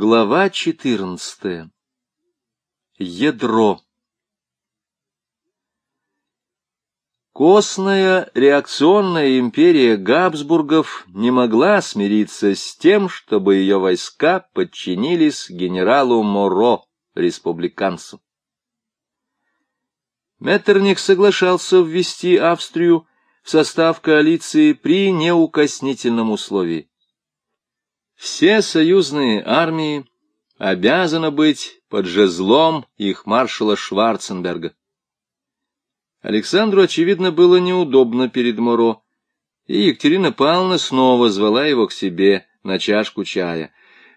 Глава четырнадцатая. Ядро. Костная реакционная империя Габсбургов не могла смириться с тем, чтобы ее войска подчинились генералу Моро, республиканцу. Меттерних соглашался ввести Австрию в состав коалиции при неукоснительном условии. Все союзные армии обязаны быть под жезлом их маршала Шварценберга. Александру, очевидно, было неудобно перед Моро, и Екатерина Павловна снова звала его к себе на чашку чая.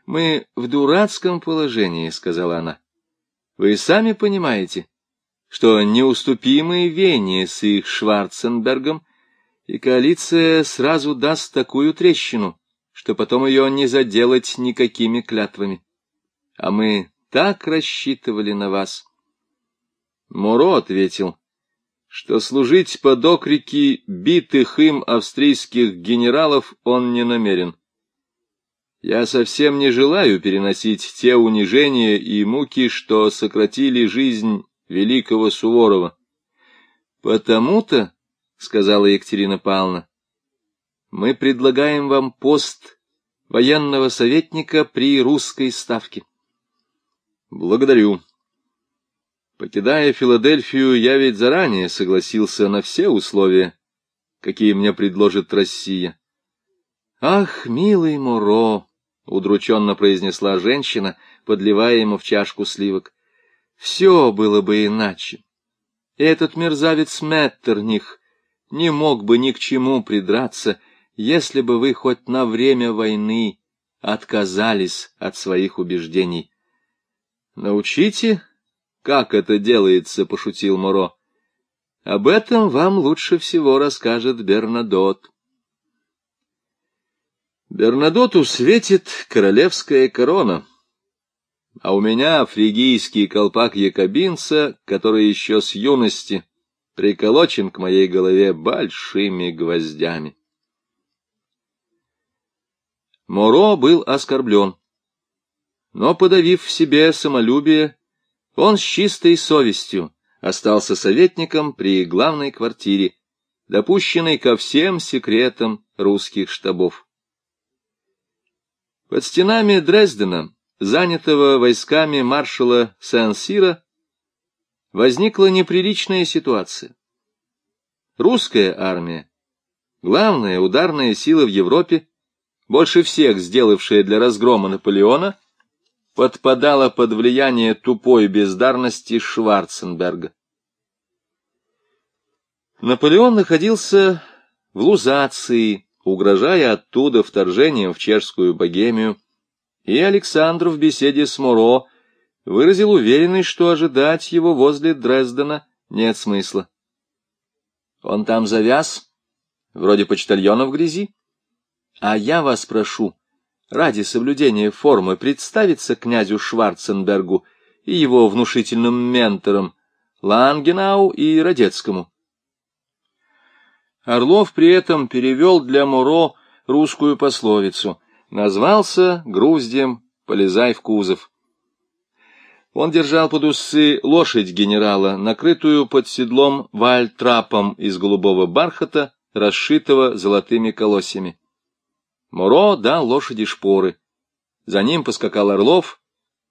«Мы в дурацком положении», — сказала она. «Вы сами понимаете, что неуступимые Вене с их Шварценбергом, и коалиция сразу даст такую трещину, что потом ее не заделать никакими клятвами. А мы так рассчитывали на вас». Моро ответил, что служить под окрики битых им австрийских генералов он не намерен. Я совсем не желаю переносить те унижения и муки, что сократили жизнь великого Суворова. Потому-то, — сказала Екатерина Павловна, — мы предлагаем вам пост военного советника при русской ставке. Благодарю. Покидая Филадельфию, я ведь заранее согласился на все условия, какие мне предложит Россия. Ах, милый Муро! — удрученно произнесла женщина, подливая ему в чашку сливок. Все было бы иначе. Этот мерзавец Меттерних не мог бы ни к чему придраться, если бы вы хоть на время войны отказались от своих убеждений. Научите, как это делается, — пошутил Моро. Об этом вам лучше всего расскажет Бернадот. Бернадоту светит королевская корона а у меня фригийский колпак якобинца, который еще с юности приколочен к моей голове большими гвоздями. Моро был оскорблен, но, подавив в себе самолюбие, он с чистой совестью остался советником при главной квартире, допущенной ко всем секретам русских штабов. Под стенами Дрездена занятого войсками маршала Сен-Сира, возникла неприличная ситуация. Русская армия, главная ударная сила в Европе, больше всех сделавшая для разгрома Наполеона, подпадала под влияние тупой бездарности Шварценберга. Наполеон находился в Лузации, угрожая оттуда вторжением в чешскую Богемию, и Александр в беседе с Муро выразил уверенность, что ожидать его возле Дрездена нет смысла. Он там завяз, вроде почтальона в грязи. А я вас прошу, ради соблюдения формы, представиться князю Шварценбергу и его внушительным менторам Лангенау и Родецкому. Орлов при этом перевел для Муро русскую пословицу — Назвался груздем «Полезай в кузов». Он держал под усы лошадь генерала, накрытую под седлом вальтрапом из голубого бархата, расшитого золотыми колосьями. Моро дал лошади шпоры. За ним поскакал Орлов.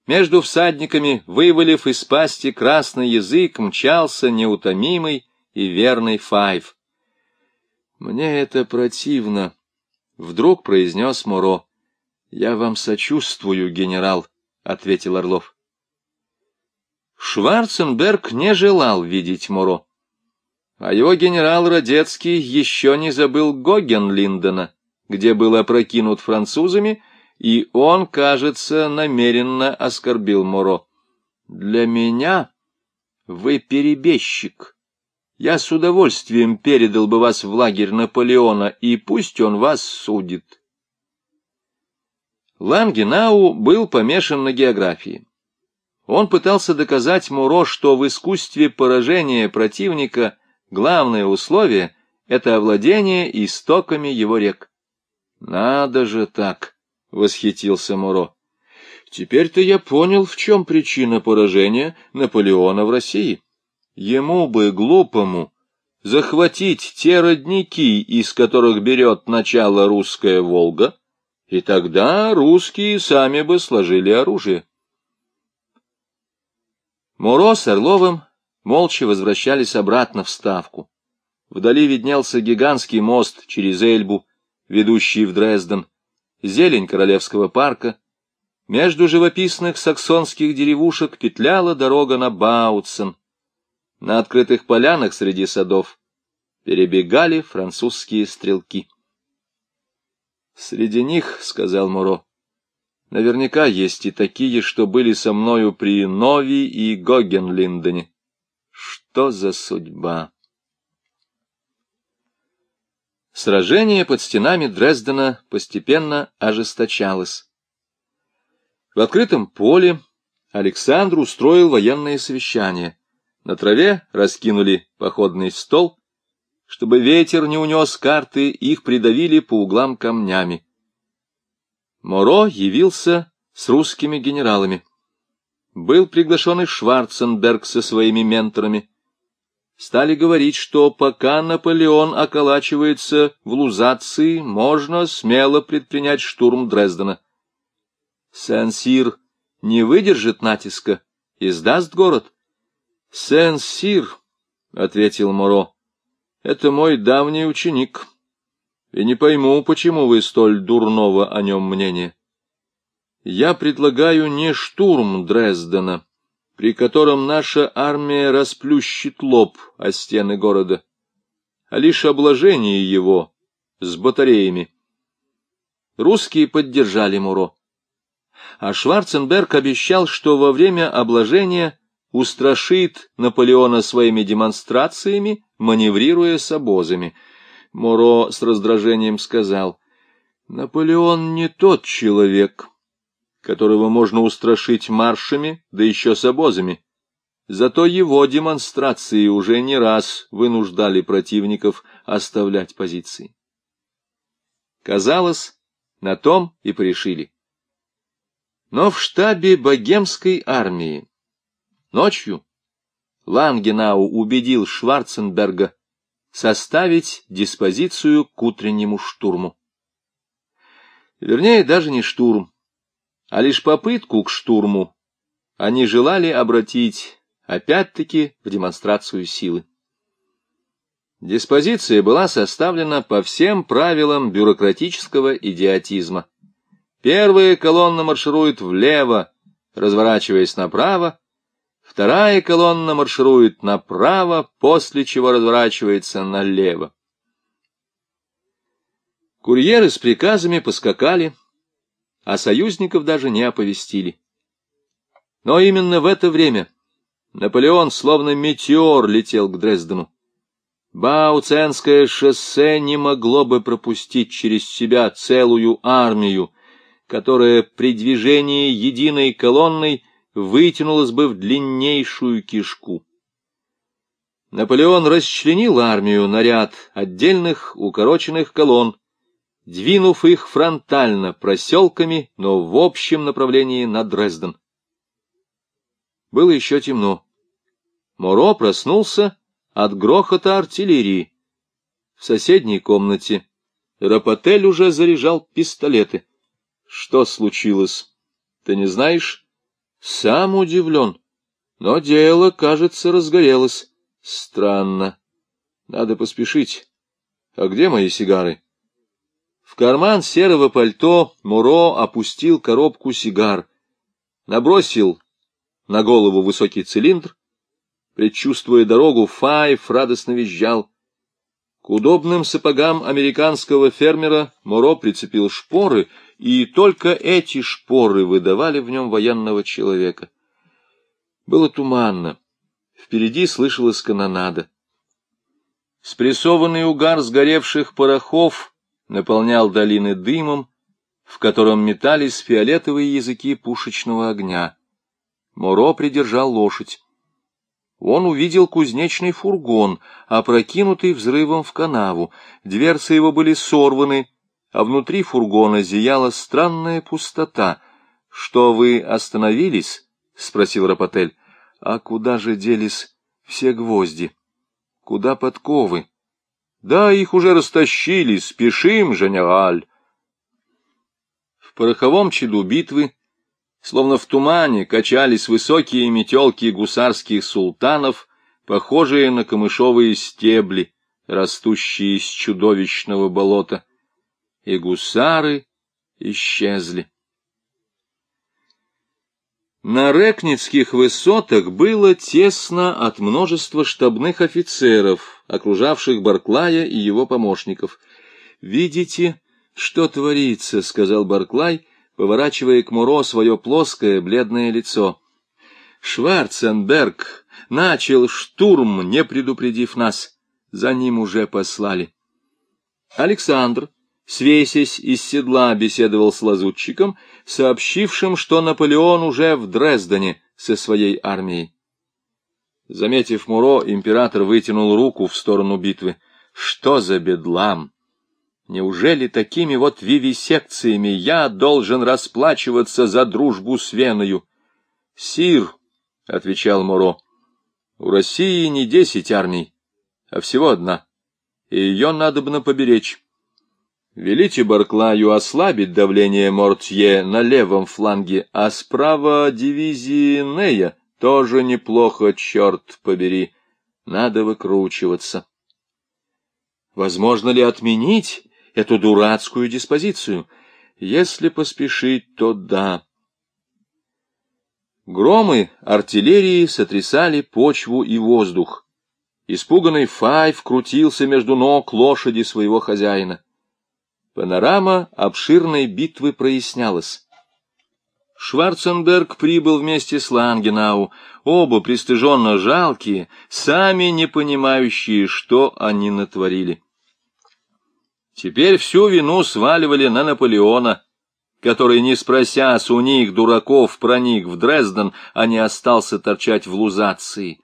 Между всадниками, вывалив из пасти красный язык, мчался неутомимый и верный Файв. «Мне это противно», — вдруг произнес Моро. — Я вам сочувствую, генерал, — ответил Орлов. Шварценберг не желал видеть Моро. А его генерал Родецкий еще не забыл Гогенлиндена, где был опрокинут французами, и он, кажется, намеренно оскорбил Моро. «Для меня вы перебежчик. Я с удовольствием передал бы вас в лагерь Наполеона, и пусть он вас судит». Лангенау был помешан на географии. Он пытался доказать Муро, что в искусстве поражения противника главное условие — это овладение истоками его рек. «Надо же так!» — восхитился Муро. Теперь-то я понял, в чем причина поражения Наполеона в России. Ему бы, глупому, захватить те родники, из которых берет начало русская Волга, и тогда русские сами бы сложили оружие. Муро с Орловым молча возвращались обратно в Ставку. Вдали виднелся гигантский мост через Эльбу, ведущий в Дрезден, зелень Королевского парка. Между живописных саксонских деревушек петляла дорога на Бауцен. На открытых полянах среди садов перебегали французские стрелки. «Среди них, — сказал Муро, — наверняка есть и такие, что были со мною при Нови и Гогенлиндене. Что за судьба?» Сражение под стенами Дрездена постепенно ожесточалось. В открытом поле Александр устроил военное совещание. На траве раскинули походный стол. Чтобы ветер не унес карты, их придавили по углам камнями. Моро явился с русскими генералами. Был приглашен и Шварценберг со своими менторами стали говорить, что пока Наполеон околачивается в Лузации, можно смело предпринять штурм Дрездена. Сен-Сир не выдержит натиска и сдаст город. — Сен-Сир, — ответил Моро, — это мой давний ученик, и не пойму, почему вы столь дурного о нем мнения. Я предлагаю не штурм Дрездена, — при котором наша армия расплющит лоб о стены города, а лишь обложение его с батареями. Русские поддержали Муро. А Шварценберг обещал, что во время обложения устрашит Наполеона своими демонстрациями, маневрируя с обозами. Муро с раздражением сказал, «Наполеон не тот человек, которого можно устрашить маршами, да еще с обозами. Зато его демонстрации уже не раз вынуждали противников оставлять позиции. Казалось, на том и порешили. Но в штабе богемской армии ночью Лангенау убедил Шварценберга составить диспозицию к утреннему штурму. Вернее, даже не штурм, а лишь попытку к штурму они желали обратить опять-таки в демонстрацию силы. Диспозиция была составлена по всем правилам бюрократического идиотизма. Первая колонна марширует влево, разворачиваясь направо, вторая колонна марширует направо, после чего разворачивается налево. Курьеры с приказами поскакали, а союзников даже не оповестили. Но именно в это время Наполеон словно метеор летел к Дрездену. Бауценское шоссе не могло бы пропустить через себя целую армию, которая при движении единой колонной вытянулась бы в длиннейшую кишку. Наполеон расчленил армию на ряд отдельных укороченных колонн, двинув их фронтально проселками, но в общем направлении на Дрезден. Было еще темно. Моро проснулся от грохота артиллерии. В соседней комнате Рапотель уже заряжал пистолеты. Что случилось? Ты не знаешь? Сам удивлен. Но дело, кажется, разгорелось. Странно. Надо поспешить. А где мои сигары? В карман серого пальто Муро опустил коробку сигар, набросил на голову высокий цилиндр. Предчувствуя дорогу, Файф радостно визжал. К удобным сапогам американского фермера Муро прицепил шпоры, и только эти шпоры выдавали в нем военного человека. Было туманно. Впереди слышалась канонада. Спрессованный угар сгоревших порохов наполнял долины дымом, в котором метались фиолетовые языки пушечного огня. Моро придержал лошадь. Он увидел кузнечный фургон, опрокинутый взрывом в канаву. Дверцы его были сорваны, а внутри фургона зияла странная пустота. — Что вы остановились? — спросил Рапотель. — А куда же делись все гвозди? Куда подковы? — Да, их уже растащили, спешим, женераль. В пороховом чаду битвы, словно в тумане, качались высокие метелки гусарских султанов, похожие на камышовые стебли, растущие из чудовищного болота. И гусары исчезли. На Рекницких высотах было тесно от множества штабных офицеров, окружавших Барклая и его помощников. «Видите, что творится?» — сказал Барклай, поворачивая к Муро свое плоское бледное лицо. «Шварценберг начал штурм, не предупредив нас. За ним уже послали». Александр свесясь из седла, беседовал с лазутчиком, сообщившим, что Наполеон уже в Дрездене со своей армией. Заметив Муро, император вытянул руку в сторону битвы. Что за бедлам? Неужели такими вот вивисекциями я должен расплачиваться за дружбу с Веною? — Сир, — отвечал Муро, — у России не десять армий, а всего одна, и ее надо бы поберечь. Велите Барклаю ослабить давление Мортье на левом фланге, а справа дивизии Нея тоже неплохо, черт побери. Надо выкручиваться. Возможно ли отменить эту дурацкую диспозицию? Если поспешить, то да. Громы артиллерии сотрясали почву и воздух. Испуганный Файв крутился между ног лошади своего хозяина. Панорама обширной битвы прояснялась. Шварценберг прибыл вместе с Лангенау, оба пристыженно жалкие, сами не понимающие, что они натворили. Теперь всю вину сваливали на Наполеона, который, не спросясь у них, дураков, проник в Дрезден, а не остался торчать в Лузации.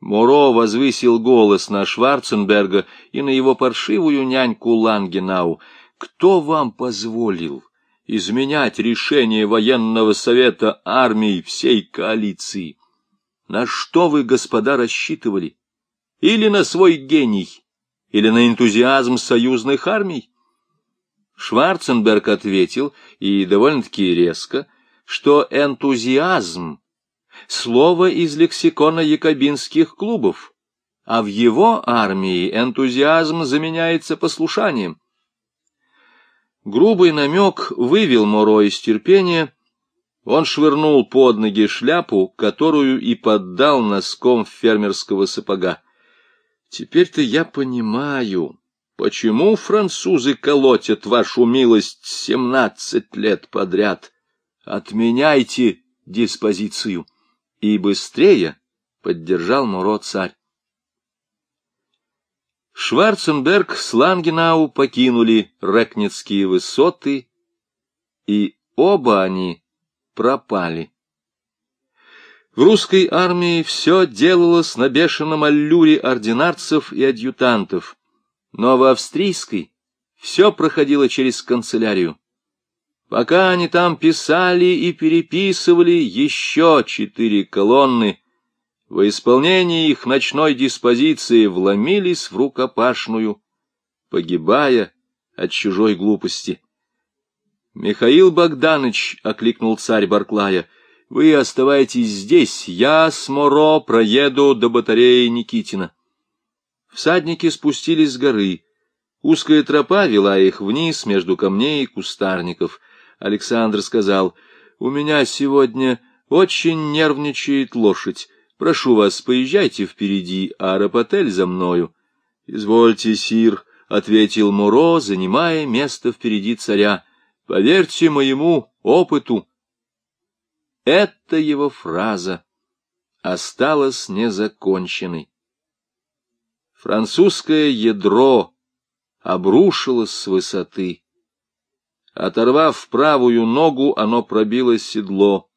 Моро возвысил голос на Шварценберга и на его паршивую няньку Лангенау — кто вам позволил изменять решение военного совета армии всей коалиции? На что вы, господа, рассчитывали? Или на свой гений, или на энтузиазм союзных армий? Шварценберг ответил, и довольно-таки резко, что энтузиазм — слово из лексикона якобинских клубов, а в его армии энтузиазм заменяется послушанием. Грубый намек вывел Моро из терпения. Он швырнул под ноги шляпу, которую и поддал носком фермерского сапога. Теперь-то я понимаю, почему французы колотят вашу милость семнадцать лет подряд. Отменяйте диспозицию. И быстрее поддержал Муро царь. Шварценберг с Лангенау покинули Рекнецкие высоты, и оба они пропали. В русской армии все делалось на бешеном аллюре ординарцев и адъютантов, но в австрийской все проходило через канцелярию. Пока они там писали и переписывали еще четыре колонны, во исполнении их ночной диспозиции вломились в рукопашную, погибая от чужой глупости. «Михаил Богданович», — окликнул царь Барклая, — «вы оставайтесь здесь, я с Моро проеду до батареи Никитина». Всадники спустились с горы. Узкая тропа вела их вниз между камней и кустарников. Александр сказал, «У меня сегодня очень нервничает лошадь. Прошу вас, поезжайте впереди, а Рапотель за мною. — Извольте, сир, — ответил Муро, занимая место впереди царя. — Поверьте моему опыту. Эта его фраза осталась незаконченной. Французское ядро обрушилось с высоты. Оторвав правую ногу, оно пробило седло.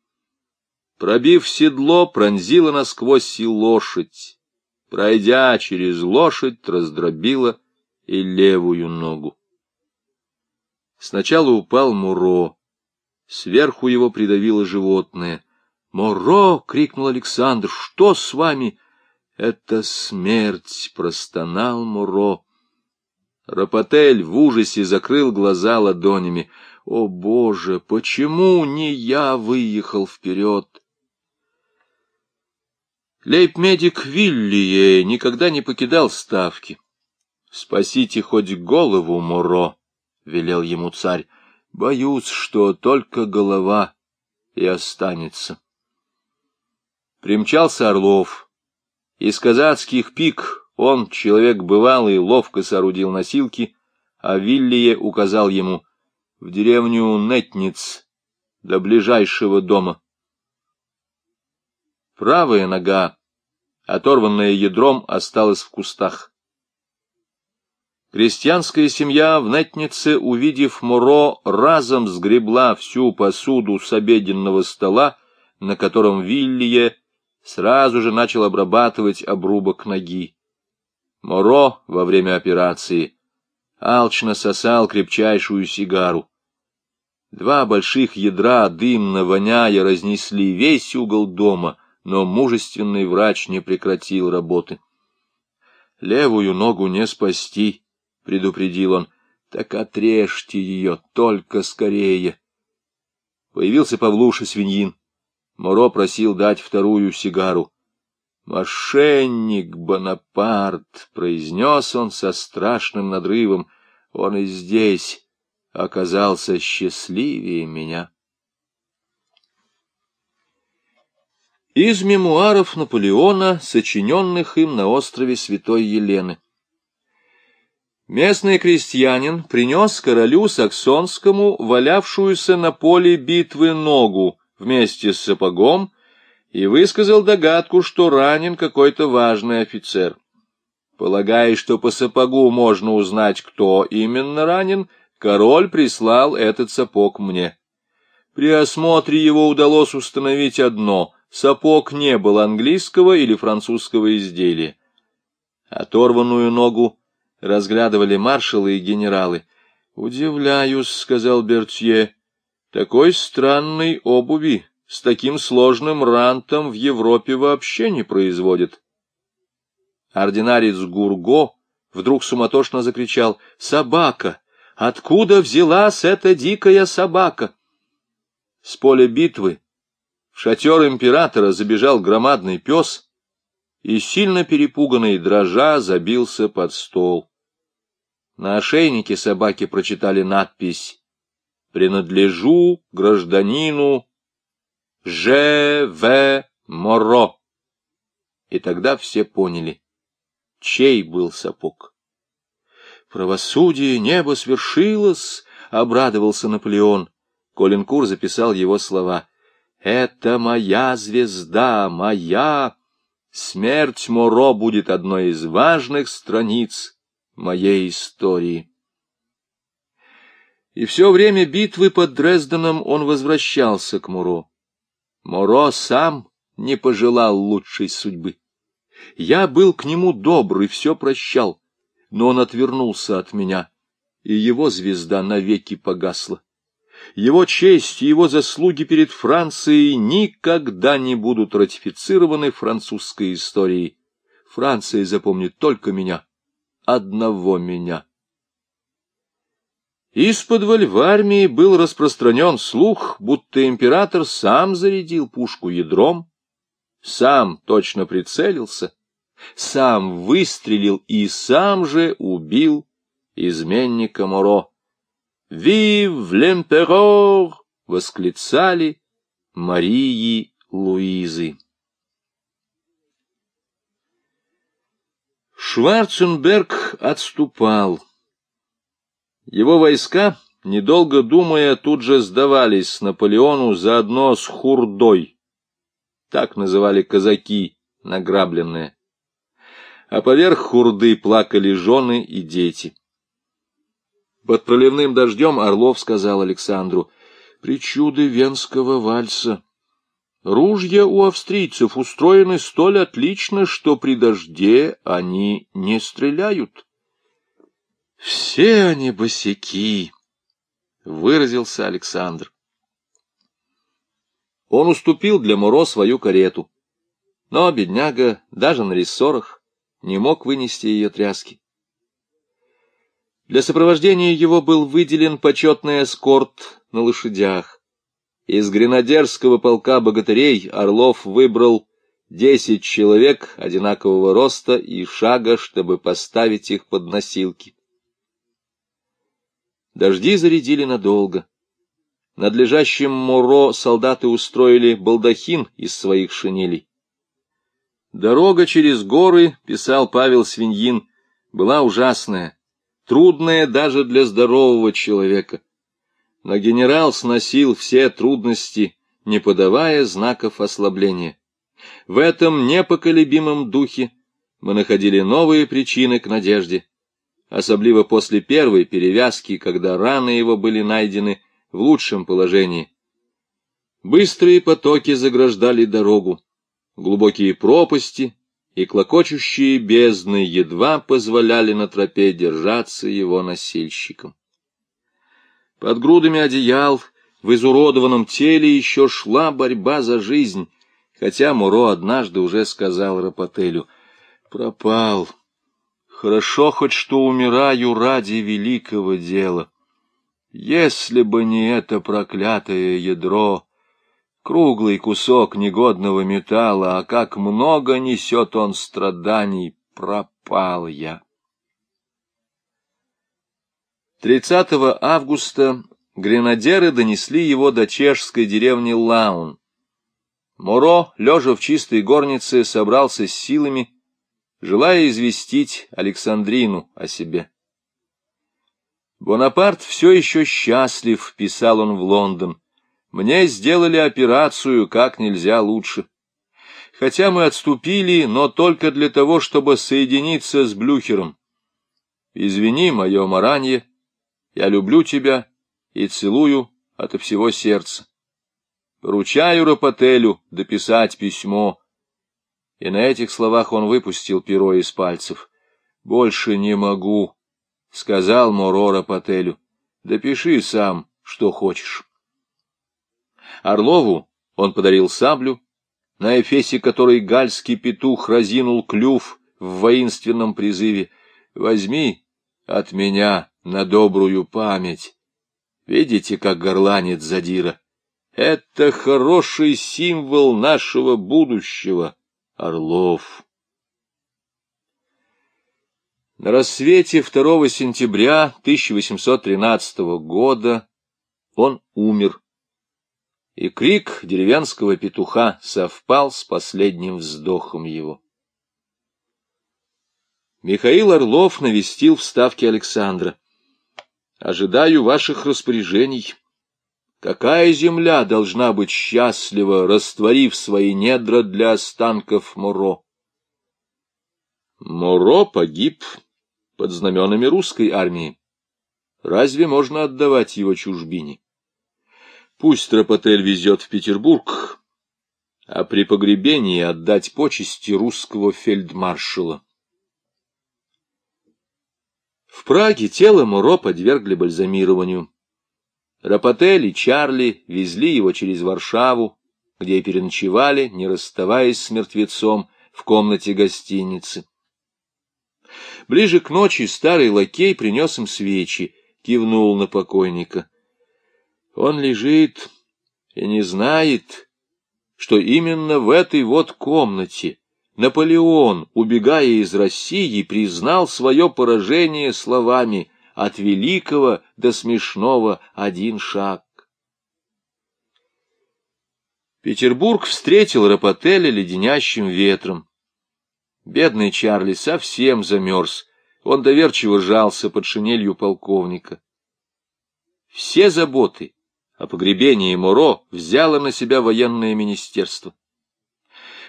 Пробив седло, пронзила насквозь и лошадь. Пройдя через лошадь, раздробила и левую ногу. Сначала упал Муро, Сверху его придавило животное. «Моро!» — крикнул Александр. «Что с вами?» «Это смерть!» — простонал Моро. Рапотель в ужасе закрыл глаза ладонями. «О, Боже, почему не я выехал вперед?» Лейб-медик Виллие никогда не покидал ставки. «Спасите хоть голову, Моро!» — велел ему царь. «Боюсь, что только голова и останется». Примчался Орлов. Из казацких пик он, человек бывалый, ловко соорудил носилки, а Виллие указал ему в деревню Нетниц до ближайшего дома. Правая нога, оторванная ядром, осталась в кустах. Крестьянская семья в Нетнице, увидев Муро, разом сгребла всю посуду с обеденного стола, на котором Виллие сразу же начал обрабатывать обрубок ноги. Моро во время операции алчно сосал крепчайшую сигару. Два больших ядра, дымно воняя, разнесли весь угол дома, но мужественный врач не прекратил работы. «Левую ногу не спасти», — предупредил он, — «так отрежьте ее, только скорее». Появился Павлуша Свиньин. Моро просил дать вторую сигару. «Мошенник Бонапарт!» — произнес он со страшным надрывом. «Он и здесь оказался счастливее меня». Из мемуаров Наполеона, сочиненных им на острове Святой Елены. Местный крестьянин принес королю Саксонскому валявшуюся на поле битвы ногу, вместе с сапогом и высказал догадку, что ранен какой-то важный офицер. Полагая, что по сапогу можно узнать, кто именно ранен, король прислал этот сапог мне. При осмотре его удалось установить одно — сапог не был английского или французского изделия. Оторванную ногу разглядывали маршалы и генералы. «Удивляюсь», — сказал Бертье, такой странной обуви с таким сложным рантом в Европе вообще не производят. Ординарец Гурго вдруг суматошно закричал «Собака! Откуда взялась эта дикая собака?» С поля битвы в шатер императора забежал громадный пес и, сильно перепуганный дрожа, забился под стол. На ошейнике собаки прочитали надпись принадлежу гражданину Ж. В. Моро. И тогда все поняли, чей был сапог. «Правосудие небо свершилось!» — обрадовался Наполеон. Коленкур записал его слова. «Это моя звезда, моя! Смерть Моро будет одной из важных страниц моей истории». И все время битвы под Дрезденом он возвращался к Муро. Муро сам не пожелал лучшей судьбы. Я был к нему добрый, все прощал, но он отвернулся от меня, и его звезда навеки погасла. Его честь и его заслуги перед Францией никогда не будут ратифицированы французской историей. Франция запомнит только меня, одного меня. Исподволь в армии был распространен слух, будто император сам зарядил пушку ядром, сам точно прицелился, сам выстрелил и сам же убил изменника Моро. «Вив л'эмперор!» — восклицали Марии Луизы. Шварценберг отступал. Его войска, недолго думая, тут же сдавались Наполеону заодно с Хурдой. Так называли казаки награбленные. А поверх Хурды плакали жены и дети. Под проливным дождем Орлов сказал Александру, «Причуды венского вальса. Ружья у австрийцев устроены столь отлично, что при дожде они не стреляют». Все они босяки, — выразился Александр. Он уступил для Муро свою карету. Но бедняга даже на рессорах не мог вынести ее тряски. Для сопровождения его был выделен почетный эскорт на лошадях. Из гренадерского полка богатырей Орлов выбрал десять человек одинакового роста и шага, чтобы поставить их под носилки. Дожди зарядили надолго. Над лежащим Моро солдаты устроили балдахин из своих шинелей. Дорога через горы, писал Павел Свиньин, была ужасная, трудная даже для здорового человека. Но генерал сносил все трудности, не подавая знаков ослабления. В этом непоколебимом духе мы находили новые причины к надежде, особливо после первой перевязки, когда раны его были найдены в лучшем положении. Быстрые потоки заграждали дорогу, глубокие пропасти и клокочущие бездны едва позволяли на тропе держаться его носильщикам. Под грудами одеял в изуродованном теле еще шла борьба за жизнь, хотя Муро однажды уже сказал Рапотелю «Пропал. Хорошо хоть что умираю ради великого дела». Если бы не это проклятое ядро, круглый кусок негодного металла, а как много несет он страданий, пропал я. 30 августа гренадеры донесли его до чешской деревни Лаун. Моро, лежа в чистой горнице, собрался с силами, желая известить Александрину о себе. Бонапарт все еще счастлив, писал он в Лондон. Мне сделали операцию как нельзя лучше. Хотя мы отступили, но только для того, чтобы соединиться с Блюхером. Извини мое маранье, я люблю тебя и целую от всего сердца. Поручаю Рапотелю дописать письмо. И на этих словах он выпустил перо из пальцев. Больше не могу — сказал Морора Пателю. — Допиши сам, что хочешь. Орлову он подарил саблю, на эфесе которой гальский петух разинул клюв в воинственном призыве. «Возьми от меня на добрую память». Видите, как горланит задира? Это хороший символ нашего будущего, Орлов. На рассвете 2 сентября 1813 года он умер, и крик деревенского петуха совпал с последним вздохом его. Михаил Орлов навестил в Ставке Александра. «Ожидаю ваших распоряжений. Какая земля должна быть счастлива, растворив свои недра для останков Моро?» Моро погиб под знаменами русской армии. Разве можно отдавать его чужбине? Пусть Тропотель везет в Петербург, а при погребении отдать почести русского фельдмаршала. В Праге тело Муро подвергли бальзамированию. Рапотель и Чарли везли его через Варшаву, где и переночевали, не расставаясь с мертвецом, в комнате гостиницы. Ближе к ночи старый лакей принес им свечи, кивнул на покойника. Он лежит и не знает, что именно в этой вот комнате Наполеон, убегая из России, признал свое поражение словами «от великого до смешного один шаг». Петербург встретил Рапотеля леденящим ветром. Бедный Чарли совсем замерз. Он доверчиво жался под шинелью полковника. Все заботы о погребении Моро взяло на себя военное министерство.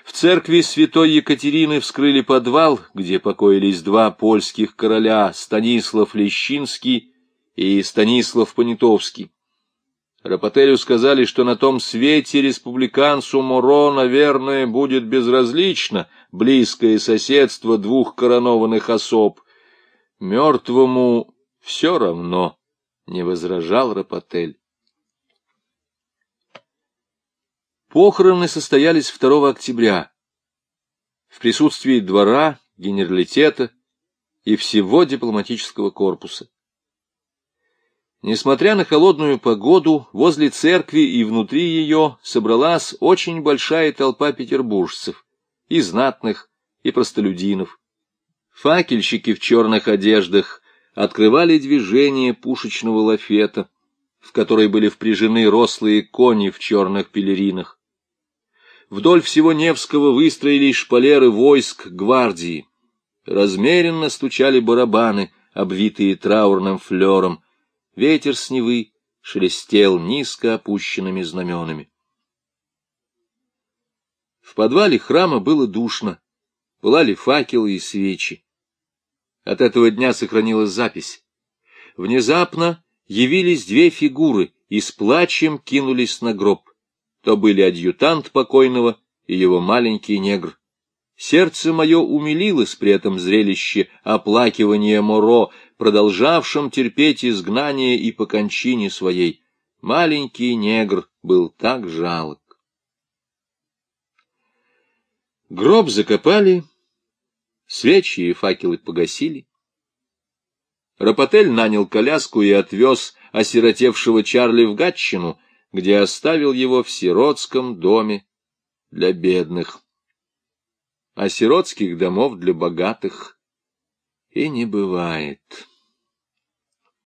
В церкви святой Екатерины вскрыли подвал, где покоились два польских короля Станислав Лещинский и Станислав Понятовский. Рапотелю сказали, что на том свете республиканцу Моро, наверное, будет безразлично близкое соседство двух коронованных особ. Мертвому все равно, — не возражал Рапотель. Похороны состоялись 2 октября в присутствии двора, генералитета и всего дипломатического корпуса. Несмотря на холодную погоду, возле церкви и внутри ее собралась очень большая толпа петербуржцев, и знатных, и простолюдинов. Факельщики в черных одеждах открывали движение пушечного лафета, в который были впряжены рослые кони в черных пелеринах. Вдоль всего Невского выстроились шпалеры войск гвардии. Размеренно стучали барабаны, обвитые траурным флером. Ветер с Невы шелестел низко опущенными знаменами. В подвале храма было душно, пылали факелы и свечи. От этого дня сохранилась запись. Внезапно явились две фигуры и с плачем кинулись на гроб. То были адъютант покойного и его маленький негр. Сердце мое умилилось при этом зрелище оплакивания Моро, продолжавшим терпеть изгнание и по кончине своей. Маленький негр был так жалок. Гроб закопали, Свечи и факелы погасили. Рапотель нанял коляску и отвез осиротевшего Чарли в Гатчину, где оставил его в сиротском доме для бедных. А сиротских домов для богатых и не бывает.